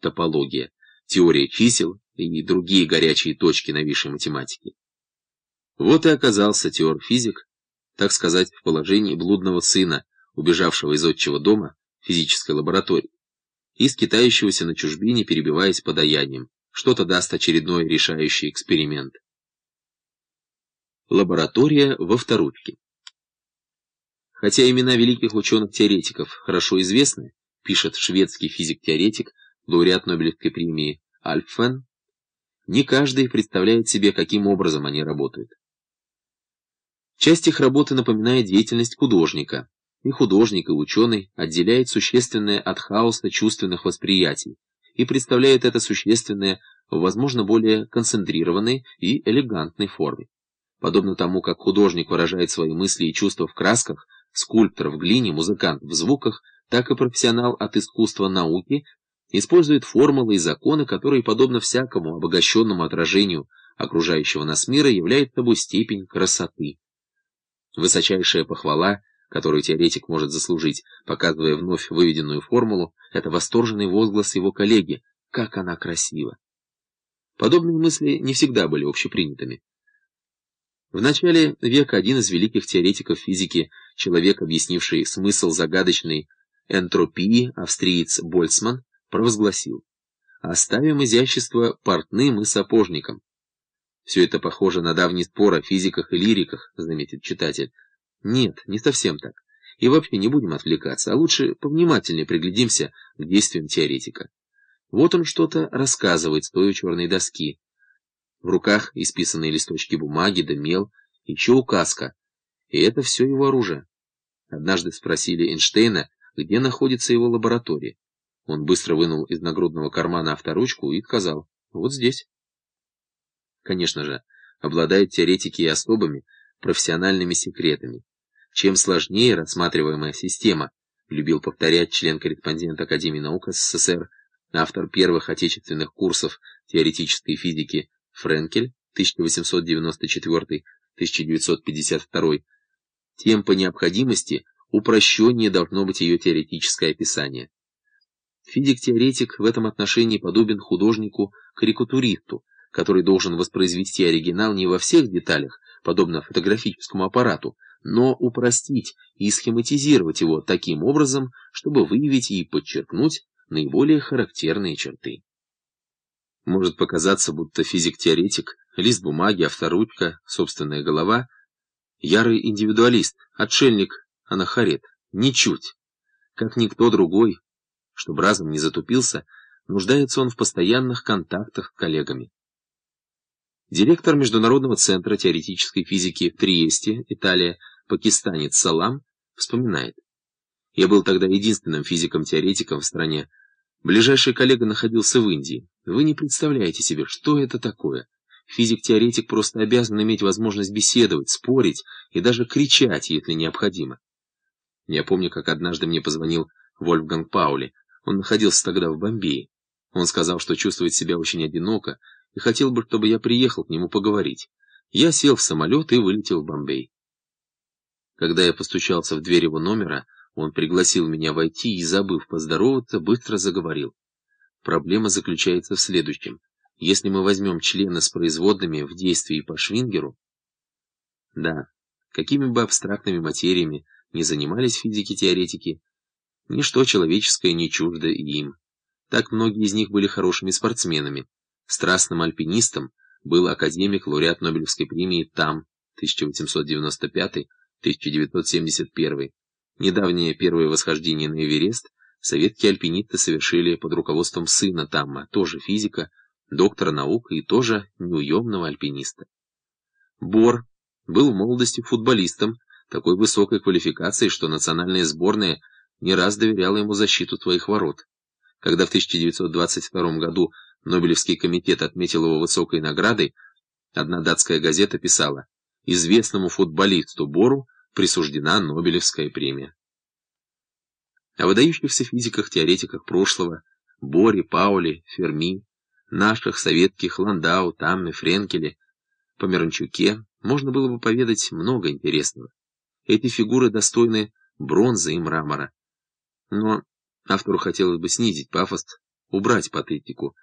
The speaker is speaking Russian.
топология, теория чисел и другие горячие точки новейшей математики. Вот и оказался теор-физик, так сказать, в положении блудного сына, убежавшего из отчего дома физической лаборатории, и скитающегося на чужбине, перебиваясь подаянием. Что-то даст очередной решающий эксперимент. Лаборатория во вторучке. Хотя имена великих ученых-теоретиков хорошо известны, пишет шведский физик-теоретик, лауреат Нобелевской премии Альфен, не каждый представляет себе, каким образом они работают. Часть их работы напоминает деятельность художника, и художник, и ученый отделяет существенное от хаоса чувственных восприятий и представляет это существенное в, возможно, более концентрированной и элегантной форме. Подобно тому, как художник выражает свои мысли и чувства в красках, скульптор в глине, музыкант в звуках, так и профессионал от искусства науки использует формулы и законы, которые, подобно всякому обогащенному отражению окружающего нас мира, являют собой степень красоты. Высочайшая похвала, которую теоретик может заслужить, показывая вновь выведенную формулу, это восторженный возглас его коллеги «Как она красива!». Подобные мысли не всегда были общепринятыми. В начале века один из великих теоретиков физики, человек, объяснивший смысл загадочной энтропии, австриец Больцман, провозгласил «Оставим изящество портным и сапожникам». Все это похоже на давний спор о физиках и лириках, заметит читатель. Нет, не совсем так. И вообще не будем отвлекаться, а лучше повнимательнее приглядимся к действиям теоретика. Вот он что-то рассказывает, стоя у черной доски. В руках исписанные листочки бумаги да мел, еще указка. И это все его оружие. Однажды спросили Эйнштейна, где находится его лаборатория. Он быстро вынул из нагрудного кармана авторучку и сказал, вот здесь. Конечно же, обладают теоретики и особыми профессиональными секретами. Чем сложнее рассматриваемая система, любил повторять член-корреспондент Академии наук СССР, автор первых отечественных курсов теоретической физики Френкель 1894-1952, тем по необходимости упрощеннее должно быть ее теоретическое описание. Физик-теоретик в этом отношении подобен художнику-карикатуристу, который должен воспроизвести оригинал не во всех деталях, подобно фотографическому аппарату, но упростить и схематизировать его таким образом, чтобы выявить и подчеркнуть наиболее характерные черты. Может показаться, будто физик-теоретик, лист бумаги, авторучка, собственная голова, ярый индивидуалист, отшельник, анахарет. Ничуть. Как никто другой, чтобы разум не затупился, нуждается он в постоянных контактах с коллегами. Директор Международного центра теоретической физики в Триесте, Италия, пакистанец Салам, вспоминает. Я был тогда единственным физиком-теоретиком в стране. Ближайший коллега находился в Индии. Вы не представляете себе, что это такое. Физик-теоретик просто обязан иметь возможность беседовать, спорить и даже кричать, если необходимо. Я помню, как однажды мне позвонил Вольфганг Паули. Он находился тогда в Бомбее. Он сказал, что чувствует себя очень одиноко, и хотел бы, чтобы я приехал к нему поговорить. Я сел в самолет и вылетел в Бомбей. Когда я постучался в дверь его номера, он пригласил меня войти и, забыв поздороваться, быстро заговорил. Проблема заключается в следующем. Если мы возьмем члена с производными в действии по Швингеру... Да, какими бы абстрактными материями не занимались физики-теоретики, ничто человеческое не чуждо им. Так многие из них были хорошими спортсменами. Страстным альпинистом был академик, лауреат Нобелевской премии ТАМ 1895-1971. Недавнее первое восхождение на Эверест советские альпинисты совершили под руководством сына Тамма, тоже физика, доктора наук и тоже неуемного альпиниста. Бор был в молодости футболистом такой высокой квалификации, что национальная сборная не раз доверяла ему защиту своих ворот. Когда в 1922 году Нобелевский комитет отметил его высокой наградой, одна датская газета писала «Известному футболисту Бору присуждена Нобелевская премия». О выдающихся физиках-теоретиках прошлого Боре, Пауле, Ферми, наших советских Ландау, Тамме, Френкеле, Померанчуке можно было бы поведать много интересного. Эти фигуры достойны бронзы и мрамора. Но автору хотелось бы снизить пафос убрать патетику,